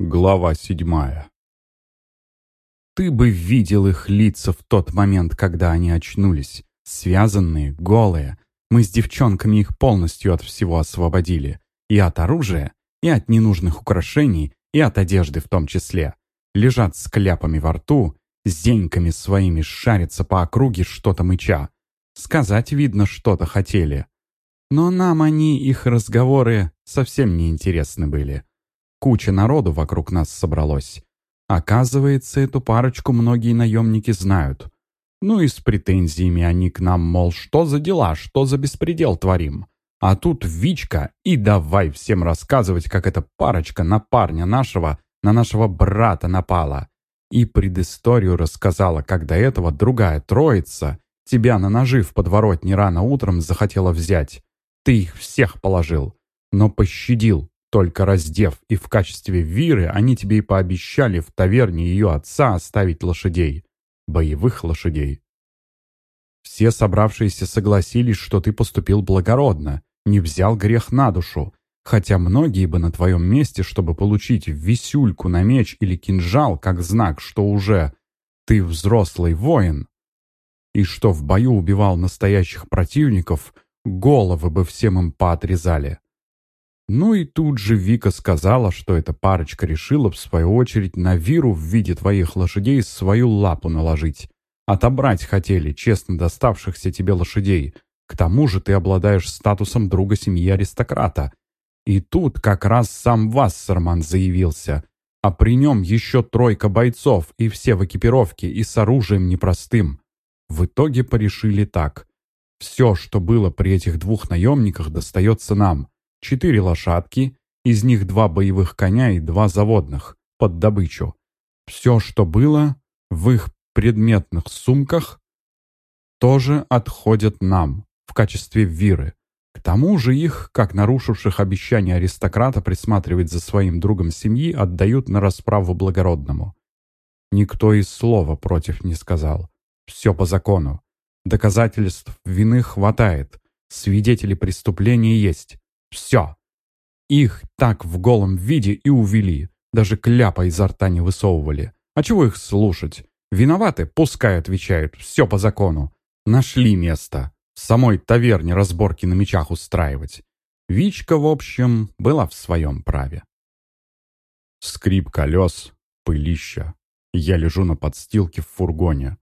Глава седьмая Ты бы видел их лица в тот момент, когда они очнулись. Связанные, голые. Мы с девчонками их полностью от всего освободили. И от оружия, и от ненужных украшений, и от одежды в том числе. Лежат с кляпами во рту, с зеньками своими шарятся по округе что-то мыча. Сказать, видно, что-то хотели. Но нам они, их разговоры, совсем не интересны были. Куча народу вокруг нас собралось. Оказывается, эту парочку многие наемники знают. Ну и с претензиями они к нам, мол, что за дела, что за беспредел творим. А тут Вичка и давай всем рассказывать, как эта парочка на парня нашего, на нашего брата напала. И предысторию рассказала, как до этого другая троица тебя на ножи в подворотне рано утром захотела взять. Ты их всех положил, но пощадил, только раздев, и в качестве виры они тебе и пообещали в таверне ее отца оставить лошадей. Боевых лошадей. Все собравшиеся согласились, что ты поступил благородно, не взял грех на душу, хотя многие бы на твоем месте, чтобы получить висюльку на меч или кинжал, как знак, что уже ты взрослый воин, и что в бою убивал настоящих противников, головы бы всем им поотрезали. Ну и тут же Вика сказала, что эта парочка решила, в свою очередь, на Виру в виде твоих лошадей свою лапу наложить. Отобрать хотели честно доставшихся тебе лошадей. К тому же ты обладаешь статусом друга семьи аристократа. И тут как раз сам Вассерман заявился. А при нем еще тройка бойцов, и все в экипировке, и с оружием непростым. В итоге порешили так. Все, что было при этих двух наемниках, достается нам четыре лошадки, из них два боевых коня и два заводных, под добычу. Все, что было в их предметных сумках, тоже отходят нам в качестве виры. К тому же их, как нарушивших обещание аристократа присматривать за своим другом семьи, отдают на расправу благородному. Никто и слова против не сказал. Все по закону. Доказательств вины хватает. Свидетели преступления есть. Все. Их так в голом виде и увели. Даже кляпа изо рта не высовывали. А чего их слушать? Виноваты? Пускай отвечают. Все по закону. Нашли место. В самой таверне разборки на мечах устраивать. Вичка, в общем, была в своем праве. Скрип колес, пылища. Я лежу на подстилке в фургоне.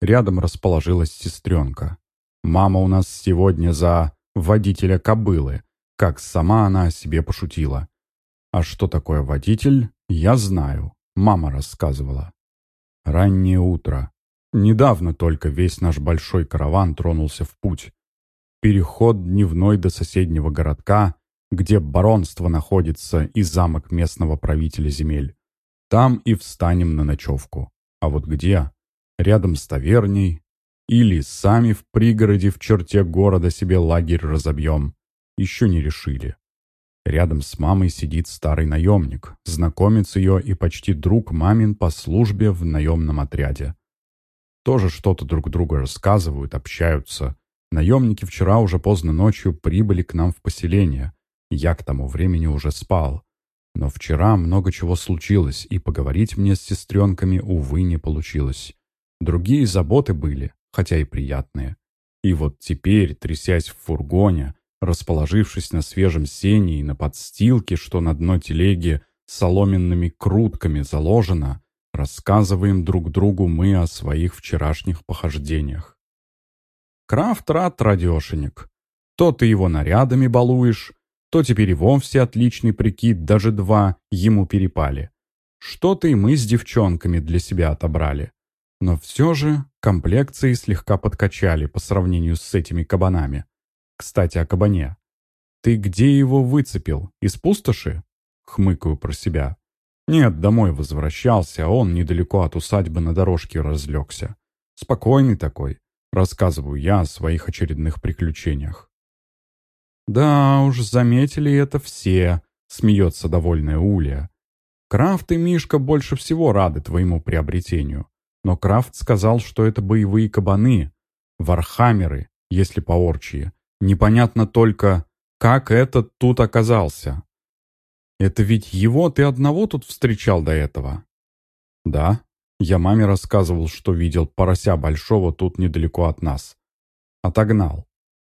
Рядом расположилась сестренка. Мама у нас сегодня за водителя кобылы, как сама она о себе пошутила. А что такое водитель, я знаю. Мама рассказывала. Раннее утро. Недавно только весь наш большой караван тронулся в путь. Переход дневной до соседнего городка, где баронство находится и замок местного правителя земель. Там и встанем на ночевку. А вот где? Рядом с таверней? Или сами в пригороде в черте города себе лагерь разобьем? Еще не решили. Рядом с мамой сидит старый наемник, знакомец ее и почти друг мамин по службе в наемном отряде. Тоже что-то друг другу рассказывают, общаются. Наемники вчера уже поздно ночью прибыли к нам в поселение. Я к тому времени уже спал. Но вчера много чего случилось, и поговорить мне с сестренками, увы, не получилось. Другие заботы были, хотя и приятные. И вот теперь, трясясь в фургоне, Расположившись на свежем сене и на подстилке, что на дно телеги соломенными крутками заложено, рассказываем друг другу мы о своих вчерашних похождениях. Крафт рад радешенек. То ты его нарядами балуешь, то теперь и вовсе отличный прикид, даже два ему перепали. Что-то и мы с девчонками для себя отобрали. Но все же комплекции слегка подкачали по сравнению с этими кабанами. Кстати, о кабане. Ты где его выцепил? Из пустоши? Хмыкаю про себя. Нет, домой возвращался, а он недалеко от усадьбы на дорожке разлегся. Спокойный такой. Рассказываю я о своих очередных приключениях. «Да уж, заметили это все», — смеется довольная Улья. «Крафт и Мишка больше всего рады твоему приобретению. Но Крафт сказал, что это боевые кабаны, вархаммеры, если по-орчьи, Непонятно только, как этот тут оказался. Это ведь его ты одного тут встречал до этого?» «Да. Я маме рассказывал, что видел порося большого тут недалеко от нас. Отогнал.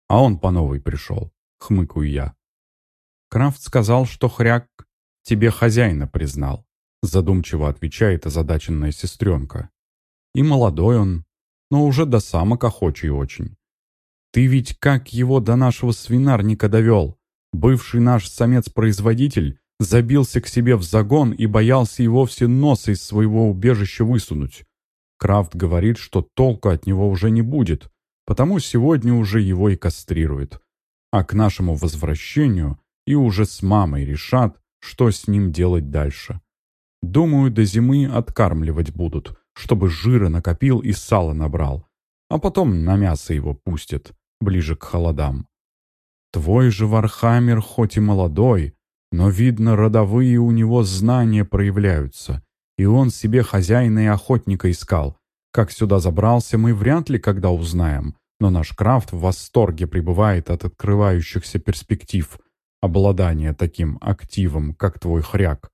А он по новой пришел», — хмыкаю я. Крафт сказал, что хряк тебе хозяина признал. Задумчиво отвечает озадаченная сестренка. И молодой он, но уже до самок охочий очень. Ты ведь как его до нашего свинарника довел? Бывший наш самец-производитель забился к себе в загон и боялся и вовсе носа из своего убежища высунуть. Крафт говорит, что толку от него уже не будет, потому сегодня уже его и кастрирует. А к нашему возвращению и уже с мамой решат, что с ним делать дальше. Думаю, до зимы откармливать будут, чтобы жира накопил и сало набрал, а потом на мясо его пустят, ближе к холодам. Твой же Вархаммер хоть и молодой, но, видно, родовые у него знания проявляются, и он себе хозяина и охотника искал. Как сюда забрался, мы вряд ли когда узнаем, но наш Крафт в восторге пребывает от открывающихся перспектив обладания таким активом, как твой хряк.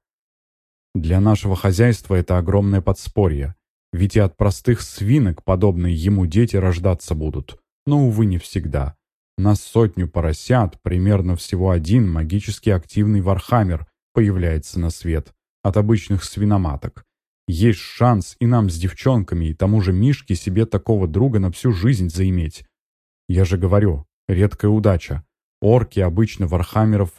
Для нашего хозяйства это огромное подспорье, ведь и от простых свинок подобные ему дети рождаться будут, но, увы, не всегда. На сотню поросят примерно всего один магически активный вархаммер появляется на свет от обычных свиноматок. Есть шанс и нам с девчонками, и тому же Мишке себе такого друга на всю жизнь заиметь. Я же говорю, редкая удача. Орки обычно вархаммеров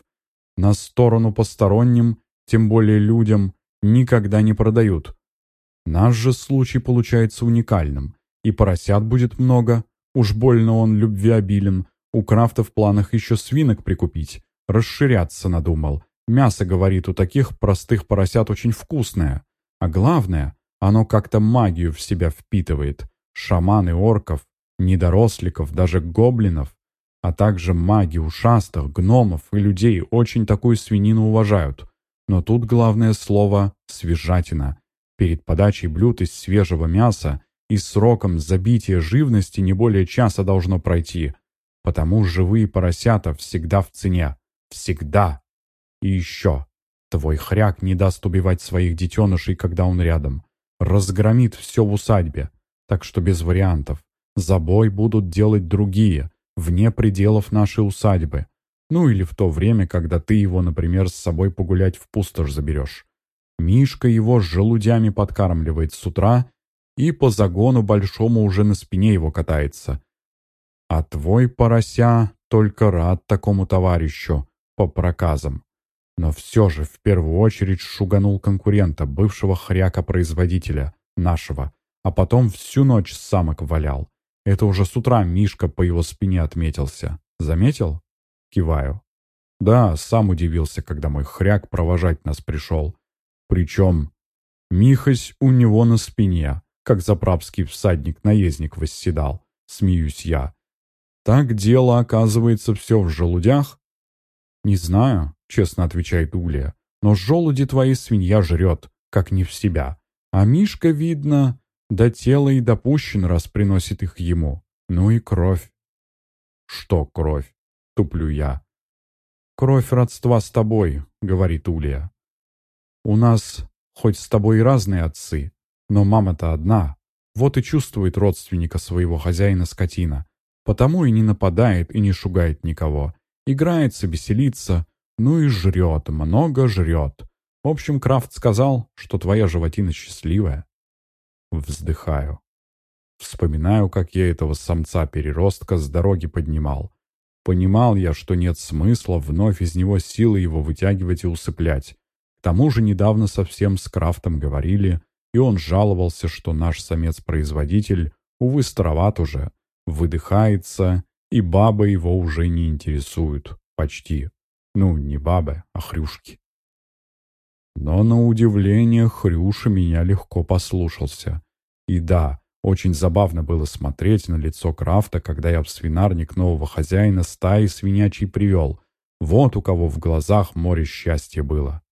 на сторону посторонним, тем более людям, никогда не продают. Наш же случай получается уникальным. И поросят будет много, уж больно он любвеобилен, у Крафта в планах еще свинок прикупить. Расширяться надумал. Мясо, говорит, у таких простых поросят очень вкусное. А главное, оно как-то магию в себя впитывает. Шаманы орков, недоросликов, даже гоблинов, а также маги ушастых, гномов и людей очень такую свинину уважают. Но тут главное слово «свежатина». Перед подачей блюд из свежего мяса и сроком забития живности не более часа должно пройти – Потому живые поросята всегда в цене. Всегда. И еще. Твой хряк не даст убивать своих детенышей, когда он рядом. Разгромит все в усадьбе. Так что без вариантов. Забой будут делать другие, вне пределов нашей усадьбы. Ну или в то время, когда ты его, например, с собой погулять в пустошь заберешь. Мишка его с желудями подкармливает с утра и по загону большому уже на спине его катается. А твой порося только рад такому товарищу по проказам. Но все же в первую очередь шуганул конкурента, бывшего хряка-производителя, нашего, а потом всю ночь самок валял. Это уже с утра Мишка по его спине отметился. Заметил? Киваю. Да, сам удивился, когда мой хряк провожать нас пришел. Причем Михась у него на спине, как заправский всадник-наездник восседал. Смеюсь я. Так дело, оказывается, все в желудях? Не знаю, честно отвечает Улья, но желуди твои свинья жрет, как не в себя. А Мишка, видно, до тела и допущен, раз приносит их ему. Ну и кровь. Что кровь? Туплю я. Кровь родства с тобой, говорит Улья. У нас хоть с тобой разные отцы, но мама-то одна. Вот и чувствует родственника своего хозяина скотина. Потому и не нападает и не шугает никого. Играется, веселится, ну и жрет, много жрет. В общем, Крафт сказал, что твоя животина счастливая. Вздыхаю. Вспоминаю, как я этого самца-переростка с дороги поднимал. Понимал я, что нет смысла вновь из него силы его вытягивать и усыплять. К тому же недавно совсем с Крафтом говорили, и он жаловался, что наш самец-производитель, увы, староват уже, выдыхается, и бабы его уже не интересуют. Почти. Ну, не бабы, а хрюшки. Но на удивление Хрюша меня легко послушался. И да, очень забавно было смотреть на лицо Крафта, когда я в свинарник нового хозяина стаи свинячий привел. Вот у кого в глазах море счастья было.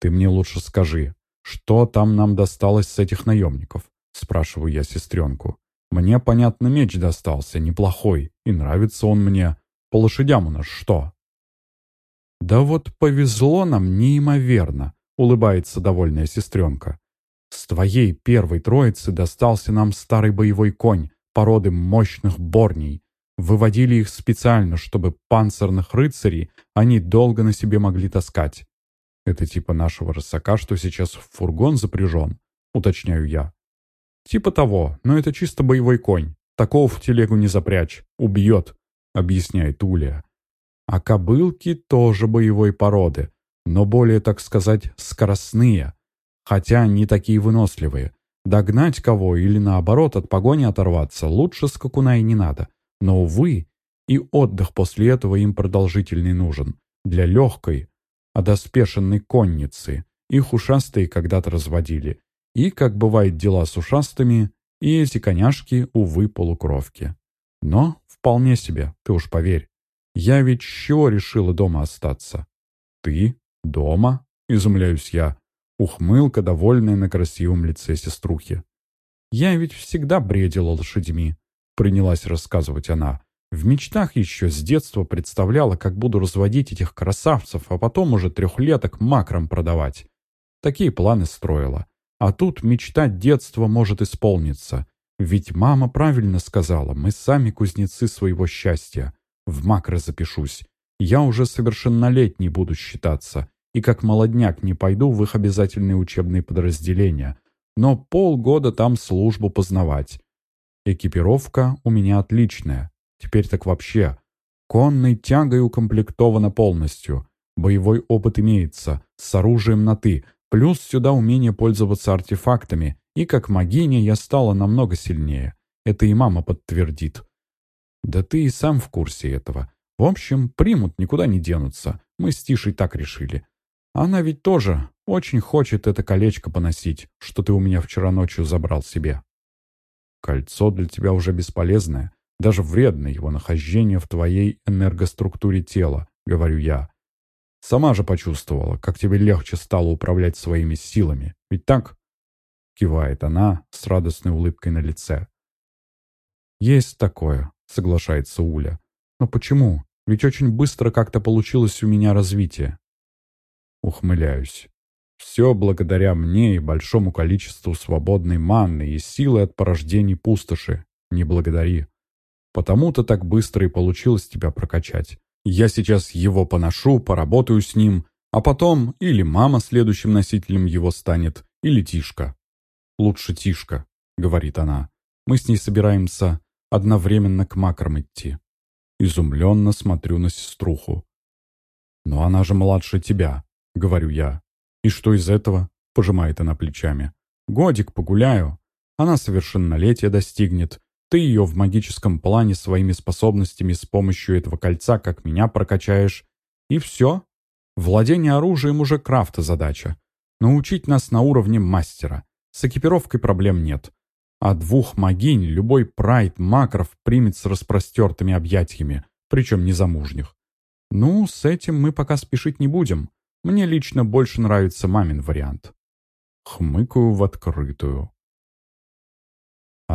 «Ты мне лучше скажи, что там нам досталось с этих наемников?» Спрашиваю я сестренку. Мне, понятно, меч достался, неплохой, и нравится он мне. По лошадям у нас что? «Да вот повезло нам неимоверно», — улыбается довольная сестренка. «С твоей первой троицы достался нам старый боевой конь, породы мощных борней. Выводили их специально, чтобы панцирных рыцарей они долго на себе могли таскать. Это типа нашего рысака, что сейчас в фургон запряжен, уточняю я. Типа того, но это чисто боевой конь. Такого в телегу не запрячь, убьет, объясняет Уля. А кобылки тоже боевой породы, но более, так сказать, скоростные, хотя не такие выносливые. Догнать кого или наоборот от погони оторваться лучше скакуна и не надо. Но, увы, и отдых после этого им продолжительный нужен. Для легкой, одоспешенной конницы. Их ушастые когда-то разводили. И, как бывает дела с ушастыми, и эти коняшки, увы, полукровки. Но вполне себе, ты уж поверь. Я ведь чего решила дома остаться? Ты? Дома? Изумляюсь я. Ухмылка, довольная на красивом лице сеструхи. «Я ведь всегда бредила лошадьми», — принялась рассказывать она. «В мечтах еще с детства представляла, как буду разводить этих красавцев, а потом уже трехлеток макром продавать. Такие планы строила. А тут мечта детства может исполниться. Ведь мама правильно сказала, мы сами кузнецы своего счастья. В макро запишусь. Я уже совершеннолетний буду считаться и как молодняк не пойду в их обязательные учебные подразделения, но полгода там службу познавать. Экипировка у меня отличная, теперь так вообще. Конной тягой укомплектована полностью. Боевой опыт имеется, с оружием на «ты», плюс сюда умение пользоваться артефактами, и как магиня я стала намного сильнее. Это и мама подтвердит. Да ты и сам в курсе этого. В общем, примут, никуда не денутся. Мы с Тишей так решили. Она ведь тоже очень хочет это колечко поносить, что ты у меня вчера ночью забрал себе. Кольцо для тебя уже бесполезное, даже вредное его нахождение в твоей энергоструктуре тела, говорю я. Сама же почувствовала, как тебе легче стало управлять своими силами. Ведь так? Кивает она с радостной улыбкой на лице. Есть такое, соглашается Уля. Но почему? Ведь очень быстро как-то получилось у меня развитие. Ухмыляюсь. Все благодаря мне и большому количеству свободной манны и силы от порождений пустоши. Не благодари. Потому-то так быстро и получилось тебя прокачать. Я сейчас его поношу, поработаю с ним, а потом или мама следующим носителем его станет, или Тишка. Лучше Тишка, говорит она. Мы с ней собираемся одновременно к макрам идти. Изумленно смотрю на сеструху. Но она же младше тебя. — говорю я. «И что из этого?» — пожимает она плечами. «Годик погуляю. Она совершеннолетия достигнет. Ты ее в магическом плане своими способностями с помощью этого кольца, как меня, прокачаешь. И все. Владение оружием уже крафта задача. Научить нас на уровне мастера. С экипировкой проблем нет. А двух магинь любой прайд макров примет с распростертыми объятиями, причем незамужних. Ну, с этим мы пока спешить не будем. Мне лично больше нравится мамин вариант. Хмыкаю в открытую.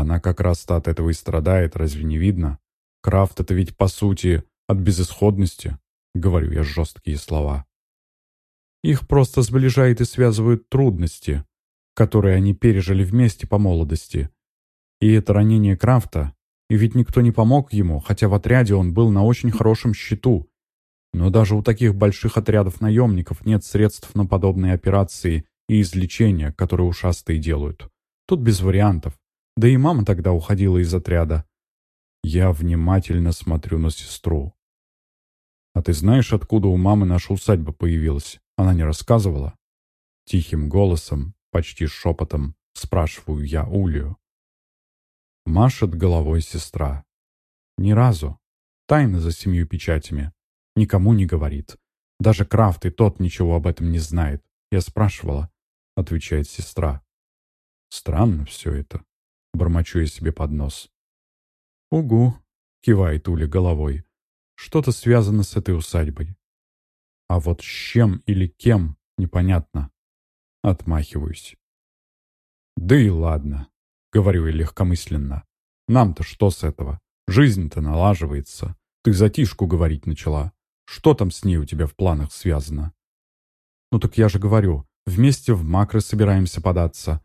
Она как раз-то от этого и страдает, разве не видно? Крафт — это ведь, по сути, от безысходности, говорю я жесткие слова. Их просто сближает и связывают трудности, которые они пережили вместе по молодости. И это ранение Крафта, и ведь никто не помог ему, хотя в отряде он был на очень хорошем счету, но даже у таких больших отрядов наемников нет средств на подобные операции и излечения, которые ушастые делают. Тут без вариантов. Да и мама тогда уходила из отряда. Я внимательно смотрю на сестру. «А ты знаешь, откуда у мамы наша усадьба появилась? Она не рассказывала?» Тихим голосом, почти шепотом, спрашиваю я Улию. Машет головой сестра. «Ни разу. Тайна за семью печатями. Никому не говорит. Даже Крафт и тот ничего об этом не знает. Я спрашивала, — отвечает сестра. Странно все это. Бормочу я себе под нос. «Угу», — кивает Уля головой. «Что-то связано с этой усадьбой». А вот с чем или кем, непонятно. Отмахиваюсь. «Да и ладно», — говорю я легкомысленно. «Нам-то что с этого? Жизнь-то налаживается. Ты затишку говорить начала. Что там с ней у тебя в планах связано? Ну так я же говорю, вместе в макры собираемся податься.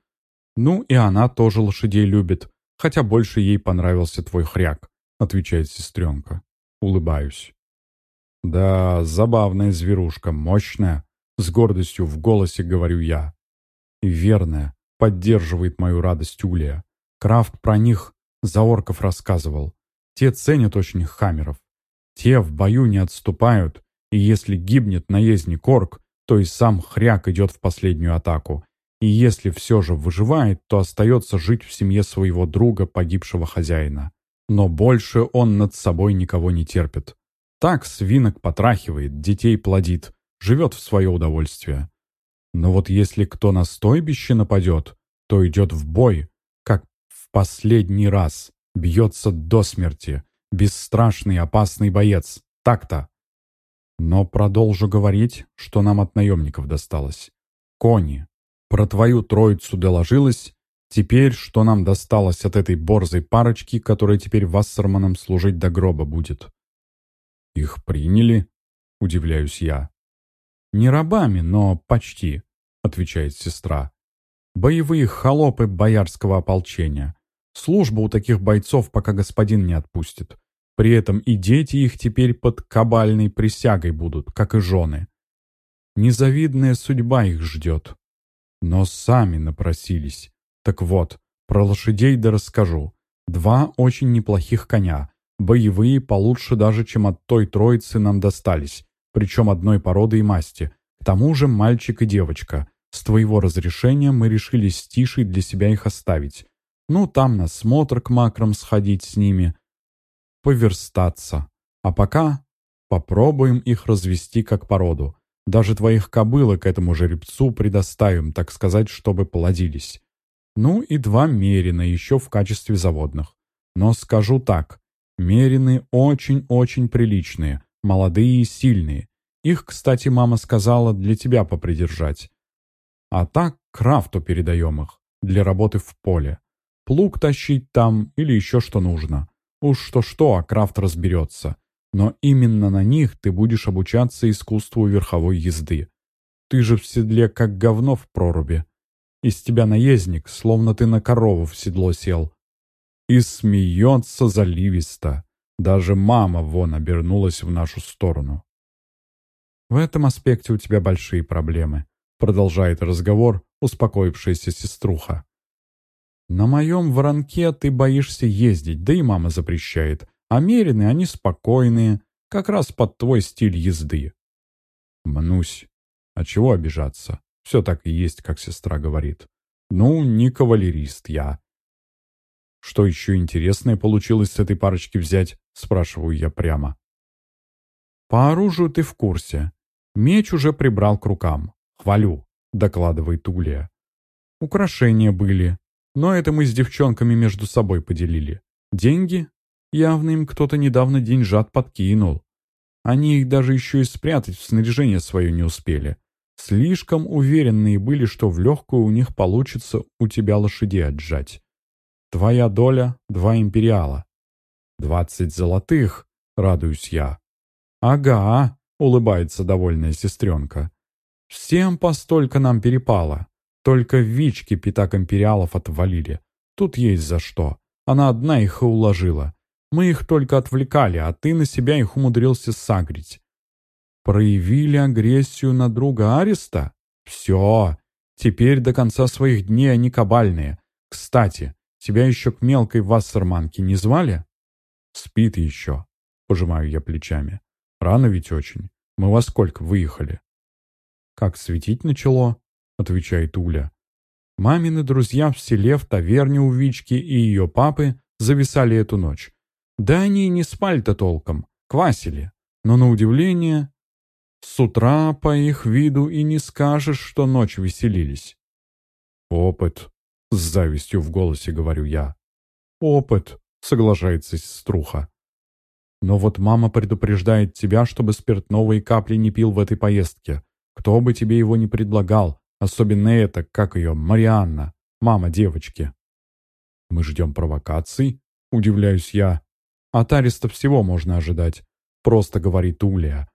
Ну и она тоже лошадей любит, хотя больше ей понравился твой хряк, отвечает сестренка. Улыбаюсь. Да, забавная зверушка, мощная, с гордостью в голосе говорю я. Верная, поддерживает мою радость Улия. Крафт про них за орков рассказывал. Те ценят очень хамеров. Те в бою не отступают, и если гибнет наездник орк, то и сам хряк идет в последнюю атаку. И если все же выживает, то остается жить в семье своего друга, погибшего хозяина. Но больше он над собой никого не терпит. Так свинок потрахивает, детей плодит, живет в свое удовольствие. Но вот если кто на стойбище нападет, то идет в бой, как в последний раз, бьется до смерти, бесстрашный опасный боец, так-то. Но продолжу говорить, что нам от наемников досталось. Кони. Про твою троицу доложилось. Теперь, что нам досталось от этой борзой парочки, которая теперь Вассерманом служить до гроба будет. Их приняли? Удивляюсь я. Не рабами, но почти, отвечает сестра. Боевые холопы боярского ополчения. Служба у таких бойцов, пока господин не отпустит. При этом и дети их теперь под кабальной присягой будут, как и жены. Незавидная судьба их ждет. Но сами напросились. Так вот, про лошадей да расскажу. Два очень неплохих коня. Боевые получше даже, чем от той троицы нам достались. Причем одной породы и масти. К тому же мальчик и девочка. С твоего разрешения мы решили с Тишей для себя их оставить. Ну, там на смотр к макрам сходить с ними, поверстаться. А пока попробуем их развести как породу. Даже твоих кобылок этому жеребцу предоставим, так сказать, чтобы плодились. Ну и два мерина еще в качестве заводных. Но скажу так, мерины очень-очень приличные, молодые и сильные. Их, кстати, мама сказала для тебя попридержать. А так крафту передаем их, для работы в поле плуг тащить там или еще что нужно. Уж что-что, а Крафт разберется. Но именно на них ты будешь обучаться искусству верховой езды. Ты же в седле как говно в проруби. Из тебя наездник, словно ты на корову в седло сел. И смеется заливисто. Даже мама вон обернулась в нашу сторону. В этом аспекте у тебя большие проблемы, продолжает разговор успокоившаяся сеструха. На моем воронке ты боишься ездить, да и мама запрещает. А мерины они спокойные, как раз под твой стиль езды. Мнусь. А чего обижаться? Все так и есть, как сестра говорит. Ну, не кавалерист я. Что еще интересное получилось с этой парочки взять, спрашиваю я прямо. По оружию ты в курсе. Меч уже прибрал к рукам. Хвалю, докладывает Улия. Украшения были, но это мы с девчонками между собой поделили. Деньги? Явно им кто-то недавно деньжат подкинул. Они их даже еще и спрятать в снаряжение свое не успели. Слишком уверенные были, что в легкую у них получится у тебя лошадей отжать. Твоя доля — два империала. Двадцать золотых, радуюсь я. Ага, улыбается довольная сестренка. Всем постолько нам перепало. Только Вички пятак империалов отвалили. Тут есть за что. Она одна их и уложила. Мы их только отвлекали, а ты на себя их умудрился сагрить. Проявили агрессию на друга Ареста? Все. Теперь до конца своих дней они кабальные. Кстати, тебя еще к мелкой вассерманке не звали? Спит еще. Пожимаю я плечами. Рано ведь очень. Мы во сколько выехали? Как светить начало? отвечает Уля. Мамины друзья в селе, в таверне у Вички и ее папы зависали эту ночь. Да они и не спали-то толком, квасили. Но на удивление, с утра по их виду и не скажешь, что ночь веселились. «Опыт», — с завистью в голосе говорю я. «Опыт», — соглашается сеструха. «Но вот мама предупреждает тебя, чтобы спиртного и капли не пил в этой поездке. Кто бы тебе его не предлагал, Особенно это, как ее, Марианна, мама девочки. Мы ждем провокаций, удивляюсь я. От Ареста всего можно ожидать. Просто говорит Улия.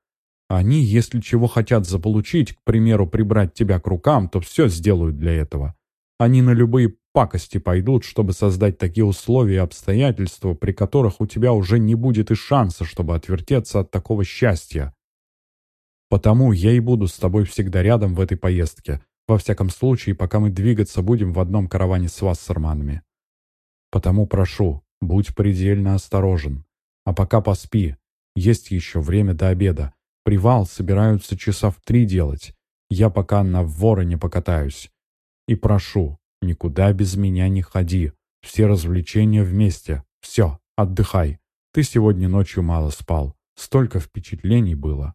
Они, если чего хотят заполучить, к примеру, прибрать тебя к рукам, то все сделают для этого. Они на любые пакости пойдут, чтобы создать такие условия и обстоятельства, при которых у тебя уже не будет и шанса, чтобы отвертеться от такого счастья. Потому я и буду с тобой всегда рядом в этой поездке, во всяком случае, пока мы двигаться будем в одном караване с вассерманами. Потому прошу, будь предельно осторожен. А пока поспи. Есть еще время до обеда. Привал собираются часа в три делать. Я пока на вороне покатаюсь. И прошу, никуда без меня не ходи. Все развлечения вместе. Все, отдыхай. Ты сегодня ночью мало спал. Столько впечатлений было.